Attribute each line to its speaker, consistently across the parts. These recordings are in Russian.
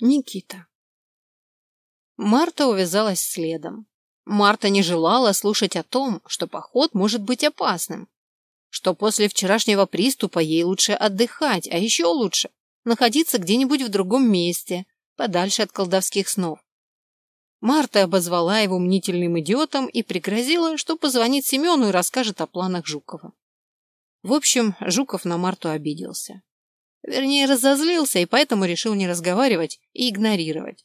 Speaker 1: Никита. Марта увязалась следом. Марта не желала слушать о том, что поход может быть опасным, что после вчерашнего приступа ей лучше отдыхать, а еще лучше находиться где-нибудь в другом месте, подальше от колдовских снов. Марта обозвала его мнительным идиотом и пригрозила, что позвонит Семену и расскажет о планах Жукова. В общем, Жуков на Марту обиделся. Вернее, разозлился и поэтому решил не разговаривать и игнорировать.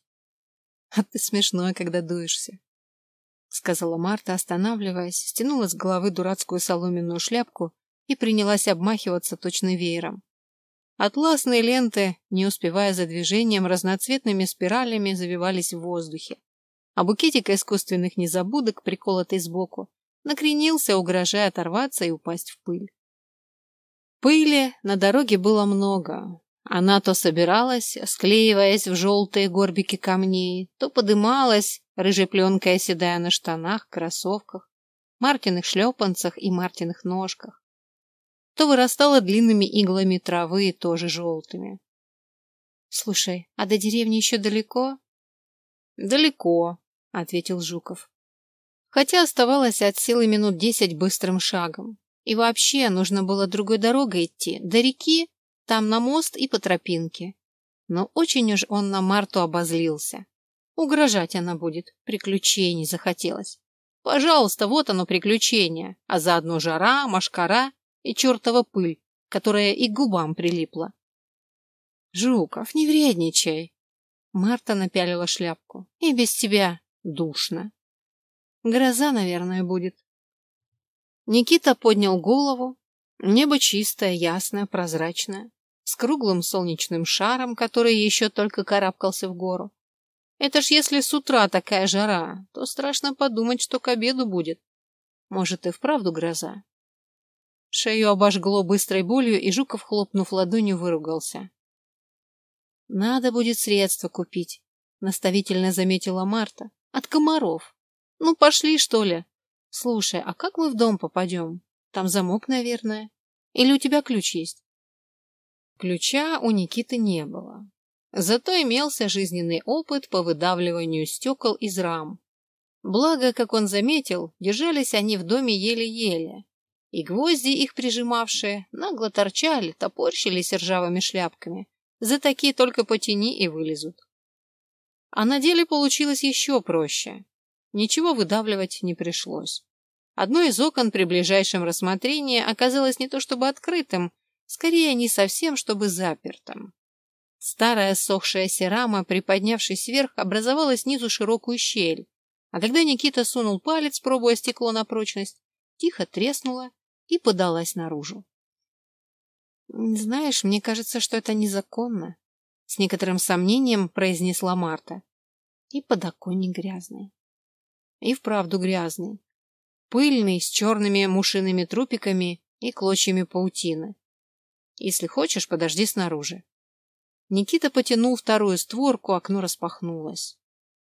Speaker 1: «А ты смешной, когда дуешься», — сказала Марта, останавливаясь, стянула с головы дурацкую соломенную шляпку и принялась обмахиваться точно веером. Атласные ленты, не успевая за движением, разноцветными спиралями завивались в воздухе, а букетик искусственных незабудок, приколотый сбоку, накренился, угрожая оторваться и упасть в пыль. Пыли на дороге было много. Она то собиралась, склеиваясь в желтые горбики камней, то подымалась, рыжей пленкой оседая на штанах, кроссовках, Мартиных шлепанцах и Мартиных ножках, то вырастала длинными иглами травы, тоже желтыми. «Слушай, а до деревни еще далеко?» «Далеко», — ответил Жуков. Хотя оставалось от силы минут десять быстрым шагом. И вообще нужно было другой дорогой идти, до реки, там на мост и по тропинке. Но очень уж он на Марту обозлился. Угрожать она будет, приключений захотелось. Пожалуйста, вот оно приключение, а заодно жара, машкара и чертова пыль, которая и к губам прилипла. Жуков, не вредничай. Марта напялила шляпку. И без тебя душно. Гроза, наверное, будет. Никита поднял голову. Небо чистое, ясное, прозрачное, с круглым солнечным шаром, который еще только карабкался в гору. Это ж если с утра такая жара, то страшно подумать, что к обеду будет. Может, и вправду гроза. Шею обожгло быстрой болью, и Жуков, хлопнув ладонью, выругался. «Надо будет средства купить», — наставительно заметила Марта. «От комаров. Ну, пошли, что ли, Слушай, а как мы в дом попадем? Там замок, наверное. Или у тебя ключ есть? Ключа у Никиты не было. Зато имелся жизненный опыт по выдавливанию стекол из рам. Благо, как он заметил, держались они в доме еле-еле, и гвозди, их прижимавшие, нагло торчали, топорщились ржавыми шляпками. За такие только потяни и вылезут. А на деле получилось еще проще. Ничего выдавливать не пришлось. Одно из окон при ближайшем рассмотрении оказалось не то чтобы открытым, скорее не совсем чтобы запертым. Старая сохшаяся рама, приподнявшись вверх, образовала снизу широкую щель, а когда Никита сунул палец, пробуя стекло на прочность, тихо треснула и подалась наружу. «Знаешь, мне кажется, что это незаконно», — с некоторым сомнением произнесла Марта. «И подоконник грязный». И вправду грязный. Пыльный, с черными мушиными трупиками и клочьями паутины. Если хочешь, подожди снаружи. Никита потянул вторую створку, окно распахнулось.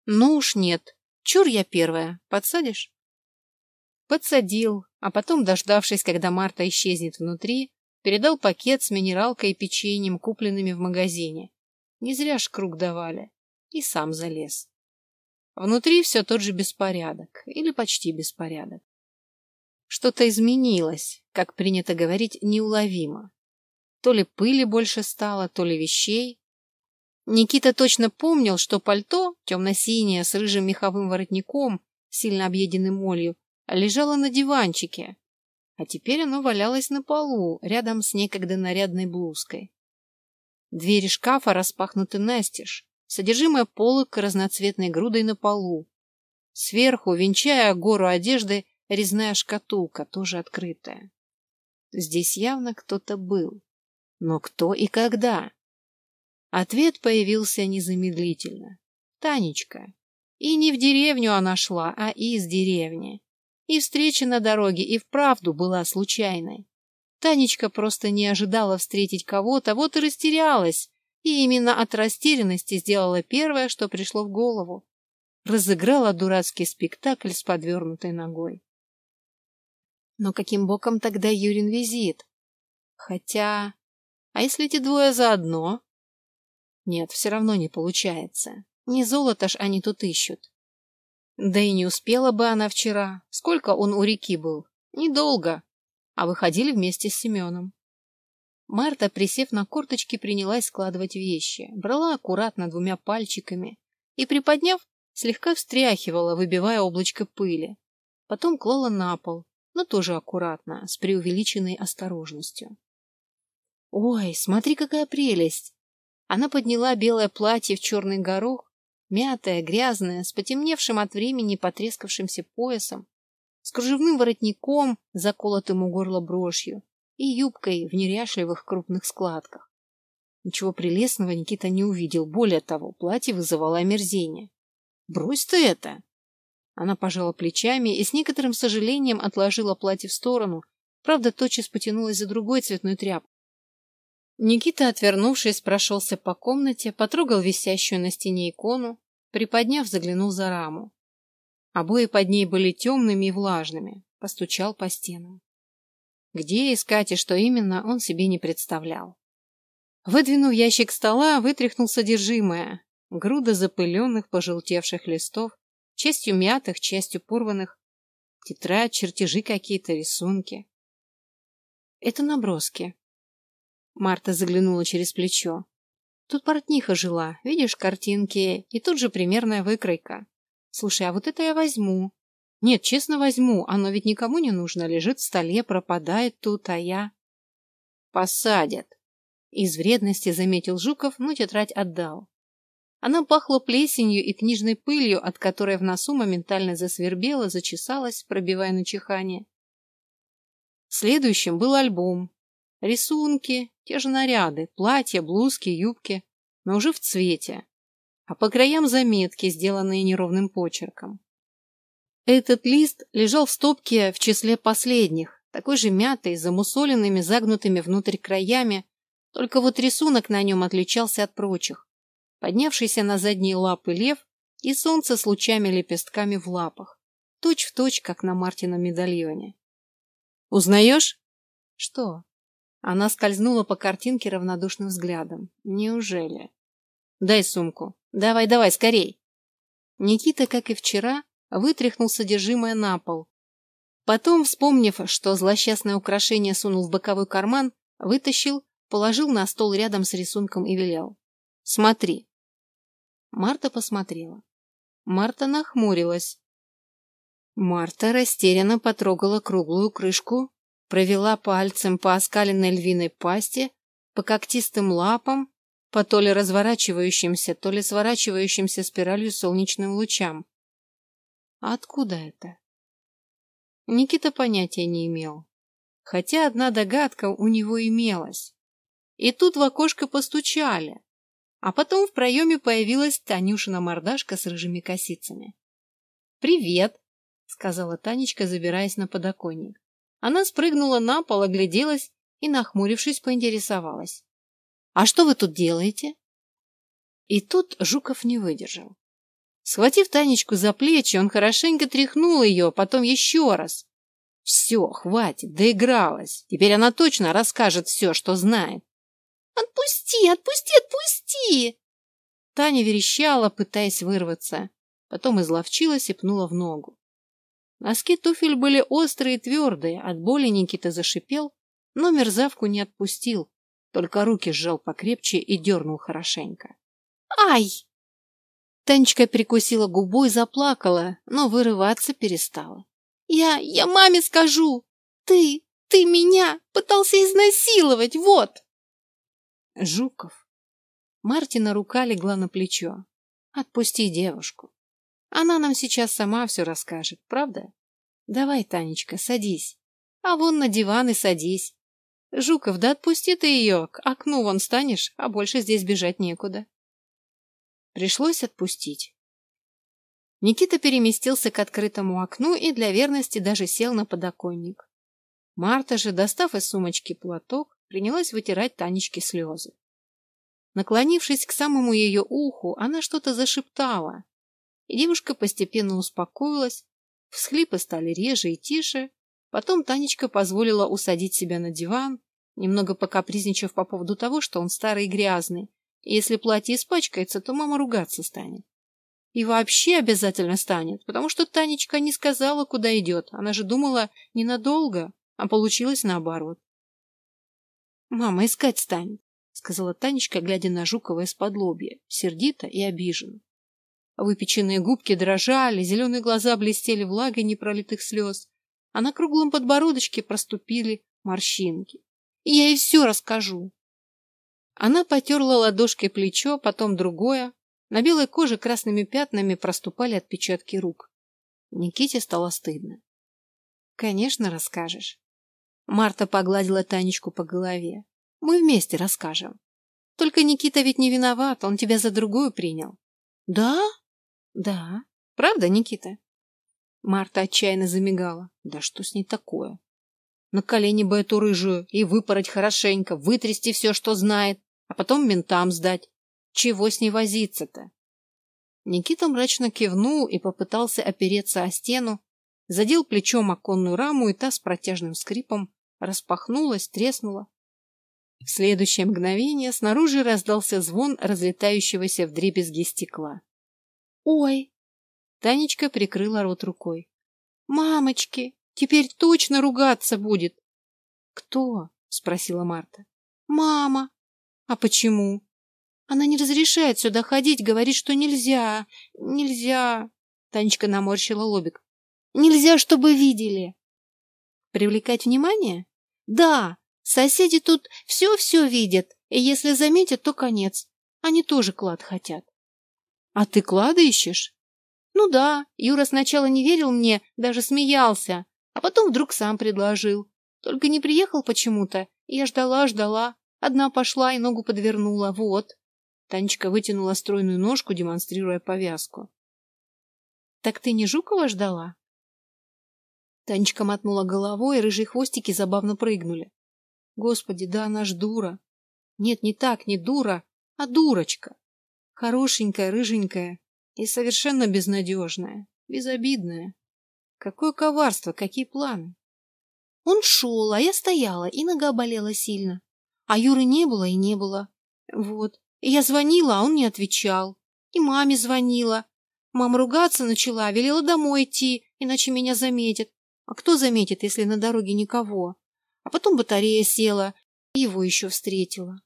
Speaker 1: Ну уж нет. Чур я первая. Подсадишь? Подсадил, а потом, дождавшись, когда Марта исчезнет внутри, передал пакет с минералкой и печеньем, купленными в магазине. Не зря ж круг давали. И сам залез. Внутри все тот же беспорядок, или почти беспорядок. Что-то изменилось, как принято говорить, неуловимо. То ли пыли больше стало, то ли вещей. Никита точно помнил, что пальто, темно-синее, с рыжим меховым воротником, сильно объеденным молью, лежало на диванчике, а теперь оно валялось на полу, рядом с некогда нарядной блузкой. Двери шкафа распахнуты настежь, содержимое полок разноцветной грудой на полу. Сверху, венчая гору одежды, резная шкатулка, тоже открытая. Здесь явно кто-то был. Но кто и когда? Ответ появился незамедлительно. Танечка. И не в деревню она шла, а из деревни. И встреча на дороге и вправду была случайной. Танечка просто не ожидала встретить кого-то, вот и растерялась, и именно от растерянности сделала первое, что пришло в голову. Разыграла дурацкий спектакль с подвернутой ногой. Но каким боком тогда Юрин визит? Хотя... А если эти двое заодно? Нет, все равно не получается. Не золото ж они тут ищут. Да и не успела бы она вчера. Сколько он у реки был? Недолго. А выходили вместе с Семеном. Марта, присев на корточки, принялась складывать вещи. Брала аккуратно двумя пальчиками и, приподняв, слегка встряхивала, выбивая облачко пыли. Потом клала на пол, но тоже аккуратно, с преувеличенной осторожностью. «Ой, смотри, какая прелесть!» Она подняла белое платье в черный горох, мятое, грязное, с потемневшим от времени потрескавшимся поясом, с кружевным воротником, заколотым у горла брошью, и юбкой в неряшливых крупных складках. Ничего прелестного Никита не увидел. Более того, платье вызывало омерзение. «Брось ты это!» Она пожала плечами и с некоторым сожалением отложила платье в сторону, правда, тотчас потянулась за другой цветной тряпкой. Никита, отвернувшись, прошелся по комнате, потрогал висящую на стене икону, приподняв, заглянул за раму. Обои под ней были темными и влажными, постучал по стенам. Где искать и что именно, он себе не представлял. Выдвинув ящик стола, вытряхнул содержимое. Груда запыленных, пожелтевших листов, частью мятых, частью порванных. Тетрадь, чертежи какие-то, рисунки. Это наброски. Марта заглянула через плечо. Тут портниха жила, видишь картинки, и тут же примерная выкройка. Слушай, а вот это я возьму. Нет, честно возьму, оно ведь никому не нужно, лежит в столе, пропадает тут, а я... Посадят. Из вредности заметил Жуков, но тетрадь отдал. Она пахла плесенью и книжной пылью, от которой в носу моментально засвербела, зачесалась, пробивая на чихание. Следующим был альбом. Рисунки, те же наряды, платья, блузки, юбки, но уже в цвете. А по краям заметки, сделанные неровным почерком. Этот лист лежал в стопке в числе последних, такой же мятый, замусоленными, загнутыми внутрь краями, только вот рисунок на нем отличался от прочих. Поднявшийся на задние лапы лев и солнце с лучами-лепестками в лапах, точь в точь, как на Мартином медальоне. «Узнаешь?» «Что?» Она скользнула по картинке равнодушным взглядом. «Неужели?» «Дай сумку. Давай, давай, скорей!» Никита, как и вчера, вытряхнул содержимое на пол. Потом, вспомнив, что злосчастное украшение сунул в боковой карман, вытащил, положил на стол рядом с рисунком и велел. «Смотри». Марта посмотрела. Марта нахмурилась. Марта растерянно потрогала круглую крышку, провела пальцем по оскаленной львиной пасти, по когтистым лапам, по то ли разворачивающимся, то ли сворачивающимся спиралью солнечным лучам. А откуда это? Никита понятия не имел. Хотя одна догадка у него имелась. И тут в окошко постучали. А потом в проеме появилась Танюшина мордашка с рыжими косицами. «Привет!» — сказала Танечка, забираясь на подоконник. Она спрыгнула на пол, огляделась и, нахмурившись, поинтересовалась. «А что вы тут делаете?» И тут Жуков не выдержал. Схватив Танечку за плечи, он хорошенько тряхнул ее, потом еще раз. Все, хватит, доигралась. Теперь она точно расскажет все, что знает. «Отпусти, отпусти, отпусти!» Таня верещала, пытаясь вырваться. Потом изловчилась и пнула в ногу. Носки туфель были острые и твердые, от боли Никита зашипел, но мерзавку не отпустил, только руки сжал покрепче и дернул хорошенько. «Ай!» Танечка прикусила губу и заплакала, но вырываться перестала. «Я... я маме скажу! Ты... ты меня пытался изнасиловать, вот!» Жуков. Мартина рука легла на плечо. «Отпусти девушку. Она нам сейчас сама все расскажет, правда? Давай, Танечка, садись. А вон на диван и садись. Жуков, да отпусти ты ее, к окну вон станешь, а больше здесь бежать некуда». Пришлось отпустить. Никита переместился к открытому окну и для верности даже сел на подоконник. Марта же, достав из сумочки платок, принялась вытирать Танечке слезы. Наклонившись к самому ее уху, она что-то зашептала, и девушка постепенно успокоилась, всхлипы стали реже и тише, потом Танечка позволила усадить себя на диван, немного покапризничав по поводу того, что он старый и грязный, Если платье испачкается, то мама ругаться станет. И вообще обязательно станет, потому что Танечка не сказала, куда идет. Она же думала ненадолго, а получилось наоборот. «Мама искать станет», — сказала Танечка, глядя на Жукова из-под лобья, сердито и обиженно. Выпеченные губки дрожали, зеленые глаза блестели влагой непролитых слез, а на круглом подбородочке проступили морщинки. Я ей все расскажу. Она потерла ладошкой плечо, потом другое. На белой коже красными пятнами проступали отпечатки рук. Никите стало стыдно. Конечно, расскажешь. Марта погладила Танечку по голове. Мы вместе расскажем. Только Никита ведь не виноват, он тебя за другую принял. Да? Да. Правда, Никита? Марта отчаянно замигала. Да что с ней такое? На колени бы эту рыжую и выпороть хорошенько, вытрясти все, что знает, а потом ментам сдать. Чего с ней возиться-то? Никита мрачно кивнул и попытался опереться о стену, задел плечом оконную раму, и та с протяжным скрипом распахнулась, треснула. В следующее мгновение снаружи раздался звон разлетающегося в дребезги стекла. «Ой!» Танечка прикрыла рот рукой. «Мамочки, теперь точно ругаться будет!» «Кто?» — спросила Марта. «Мама!» «А почему?» «Она не разрешает сюда ходить, говорит, что нельзя, нельзя...» Танечка наморщила лобик. «Нельзя, чтобы видели!» «Привлекать внимание?» «Да, соседи тут все-все видят, и если заметят, то конец. Они тоже клад хотят». А ты клады ищешь? Ну да, Юра сначала не верил мне, даже смеялся, а потом вдруг сам предложил. Только не приехал почему-то. Я ждала, ждала. Одна пошла и ногу подвернула. Вот. Танечка вытянула стройную ножку, демонстрируя повязку. Так ты не Жукова ждала? Танечка мотнула головой, и рыжие хвостики забавно прыгнули. Господи, да она ж дура. Нет, не так, не дура, а дурочка. Хорошенькая, рыженькая и совершенно безнадежная, безобидная. Какое коварство, какие планы. Он шел, а я стояла, и нога болела сильно. А Юры не было и не было. Вот. Я звонила, а он не отвечал. И маме звонила. Мама ругаться начала, велела домой идти, иначе меня заметят. А кто заметит, если на дороге никого? А потом батарея села, и его еще встретила.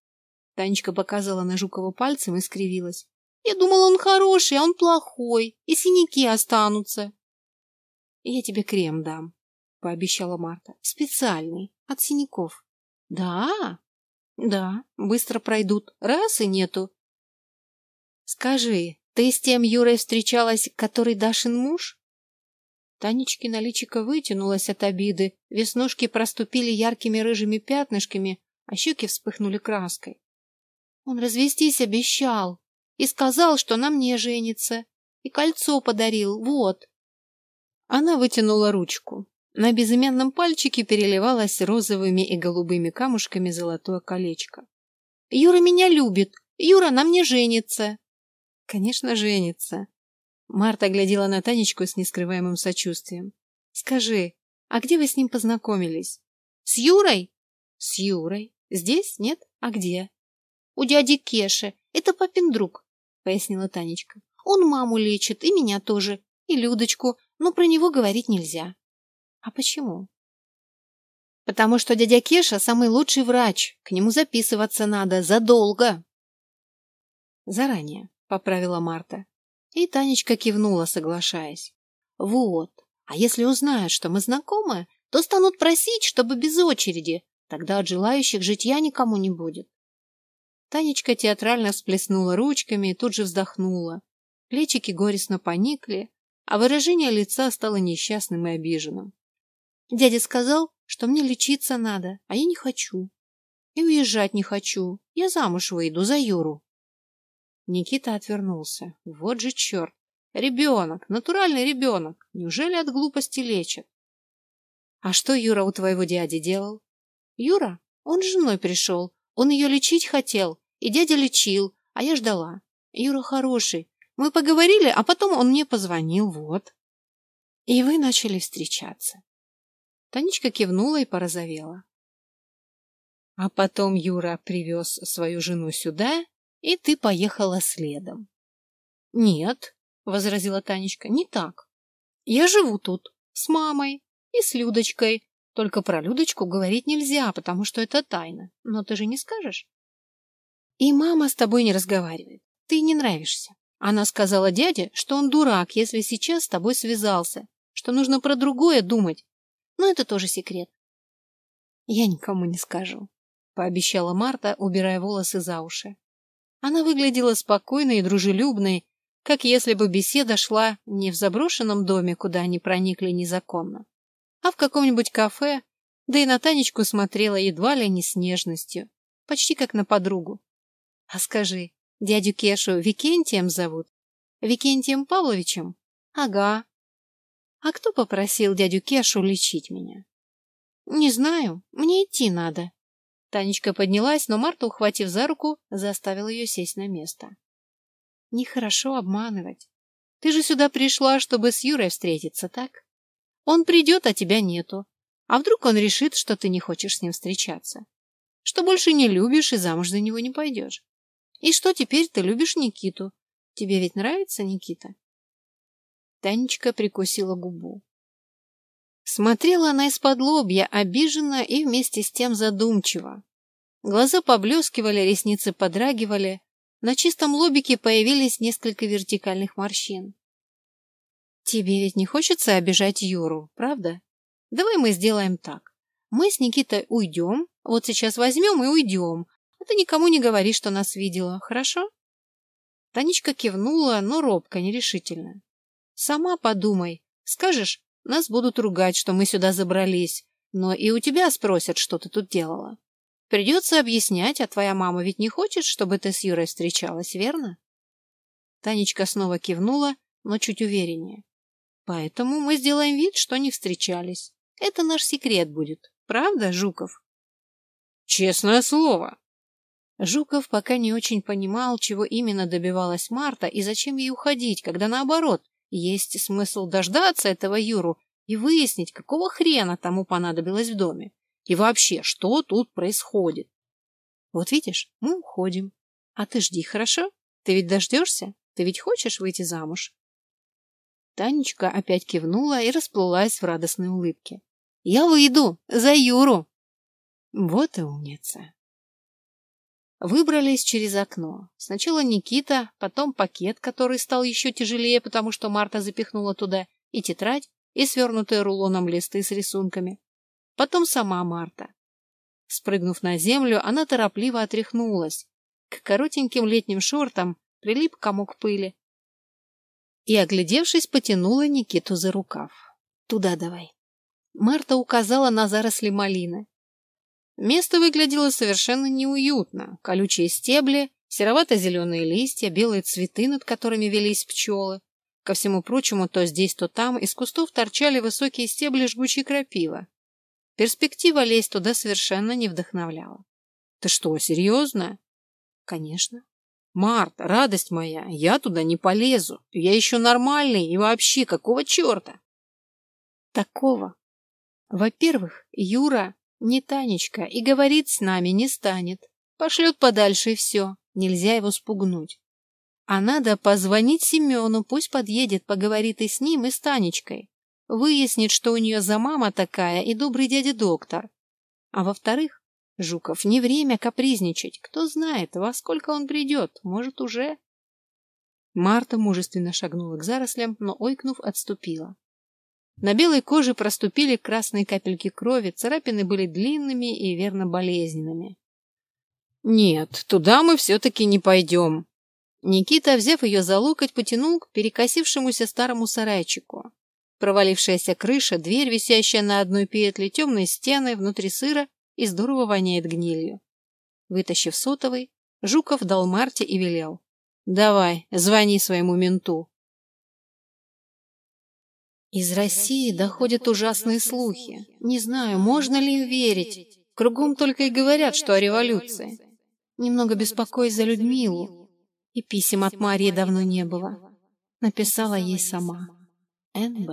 Speaker 1: Танечка показала на Жукова пальцем и скривилась. Я думала, он хороший, а он плохой, и синяки останутся. — Я тебе крем дам, — пообещала Марта. — Специальный, от синяков. — Да? — Да, быстро пройдут. Раз и нету. — Скажи, ты с тем Юрой встречалась, который Дашин муж? Танечкина личико вытянулась от обиды, веснушки проступили яркими рыжими пятнышками, а щеки вспыхнули краской. Он развестись обещал и сказал, что на мне женится, и кольцо подарил, вот. Она вытянула ручку. На безымянном пальчике переливалось розовыми и голубыми камушками золотое колечко. Юра меня любит, Юра на мне женится. Конечно, женится. Марта глядела на Танечку с нескрываемым сочувствием. Скажи, а где вы с ним познакомились? С Юрой? С Юрой. Здесь? Нет? А где? У дяди Кеши. Это папин друг, пояснила Танечка. Он маму лечит, и меня тоже, и Людочку, но про него говорить нельзя. А почему? Потому что дядя Кеша самый лучший врач. К нему записываться надо задолго. Заранее, поправила Марта. И Танечка кивнула, соглашаясь. Вот. А если узнают, что мы знакомы, то станут просить, чтобы без очереди. Тогда от желающих житья никому не будет. Танечка театрально всплеснула ручками и тут же вздохнула. Плечики горестно поникли, а выражение лица стало несчастным и обиженным. Дядя сказал, что мне лечиться надо, а я не хочу. И уезжать не хочу. Я замуж выйду за Юру. Никита отвернулся. Вот же черт! Ребенок, натуральный ребенок. Неужели от глупости лечат? А что Юра у твоего дяди делал? Юра? Он с женой пришел. Он ее лечить хотел, и дядя лечил, а я ждала. Юра хороший. Мы поговорили, а потом он мне позвонил, вот. И вы начали встречаться. Танечка кивнула и порозовела. А потом Юра привез свою жену сюда, и ты поехала следом. Нет, возразила Танечка, не так. Я живу тут с мамой и с Людочкой. Только про Людочку говорить нельзя, потому что это тайна. Но ты же не скажешь? И мама с тобой не разговаривает. Ты не нравишься. Она сказала дяде, что он дурак, если сейчас с тобой связался, что нужно про другое думать. Но это тоже секрет. Я никому не скажу, пообещала Марта, убирая волосы за уши. Она выглядела спокойной и дружелюбной, как если бы беседа шла не в заброшенном доме, куда они проникли незаконно, а в каком-нибудь кафе, да и на Танечку смотрела едва ли не с нежностью, почти как на подругу. А скажи, дядю Кешу Викентием зовут? Викентием Павловичем? Ага. А кто попросил дядю Кешу лечить меня? Не знаю, мне идти надо. Танечка поднялась, но Марта, ухватив за руку, заставила ее сесть на место. Нехорошо обманывать. Ты же сюда пришла, чтобы с Юрой встретиться, так? Он придет, а тебя нету. А вдруг он решит, что ты не хочешь с ним встречаться? Что больше не любишь и замуж за него не пойдешь? И что теперь ты любишь Никиту? Тебе ведь нравится Никита? Танечка прикусила губу. Смотрела она из-под лобья, обиженно и вместе с тем задумчиво. Глаза поблескивали, ресницы подрагивали, на чистом лобике появились несколько вертикальных морщин. Тебе ведь не хочется обижать Юру, правда? Давай мы сделаем так. Мы с Никитой уйдем, вот сейчас возьмем и уйдем, а ты никому не говори, что нас видела, хорошо? Танечка кивнула, но робко, нерешительно. Сама подумай. Скажешь, нас будут ругать, что мы сюда забрались, но и у тебя спросят, что ты тут делала. Придется объяснять, а твоя мама ведь не хочет, чтобы ты с Юрой встречалась, верно? Танечка снова кивнула, но чуть увереннее. Поэтому мы сделаем вид, что не встречались. Это наш секрет будет. Правда, Жуков? Честное слово. Жуков пока не очень понимал, чего именно добивалась Марта и зачем ей уходить, когда наоборот, есть смысл дождаться этого Юру и выяснить, какого хрена тому понадобилось в доме. И вообще, что тут происходит? Вот видишь, мы уходим. А ты жди, хорошо? Ты ведь дождешься? Ты ведь хочешь выйти замуж? Танечка опять кивнула и расплылась в радостной улыбке. Я выйду за Юру. Вот и умница. Выбрались через окно. Сначала Никита, потом пакет, который стал еще тяжелее, потому что Марта запихнула туда и тетрадь, и свернутые рулоном листы с рисунками потом сама Марта. Спрыгнув на землю, она торопливо отряхнулась. К коротеньким летним шортам прилип комок пыли. И, оглядевшись, потянула Никиту за рукав. «Туда давай». Марта указала на заросли малины. Место выглядело совершенно неуютно. Колючие стебли, серовато-зеленые листья, белые цветы, над которыми велись пчелы. Ко всему прочему, то здесь, то там из кустов торчали высокие стебли жгучей крапивы. Перспектива лезть туда совершенно не вдохновляла. Ты что, серьезно? Конечно. Марта, радость моя, я туда не полезу. Я еще нормальный и вообще какого черта? Такого. Во-первых, Юра не Танечка и говорит с нами не станет. Пошлет подальше и все. Нельзя его спугнуть. А надо позвонить Семену, пусть подъедет, поговорит и с ним, и с Танечкой выяснит, что у нее за мама такая и добрый дядя-доктор. А во-вторых, Жуков, не время капризничать. Кто знает, во сколько он придет, может, уже... Марта мужественно шагнула к зарослям, но, ойкнув, отступила. На белой коже проступили красные капельки крови, царапины были длинными и верно болезненными. «Нет, туда мы все-таки не пойдем». Никита, взяв ее за локоть, потянул к перекосившемуся старому сарайчику. Провалившаяся крыша, дверь, висящая на одной петле, темные стены, внутри сыра и здорово воняет гнилью. Вытащив сотовый, Жуков дал Марте и велел. «Давай, звони своему менту». Из России доходят ужасные слухи. Не знаю, можно ли им верить. Кругом только и говорят, что о революции. Немного беспокоюсь за Людмилу. И писем от Марии давно не было. Написала ей сама. НБ.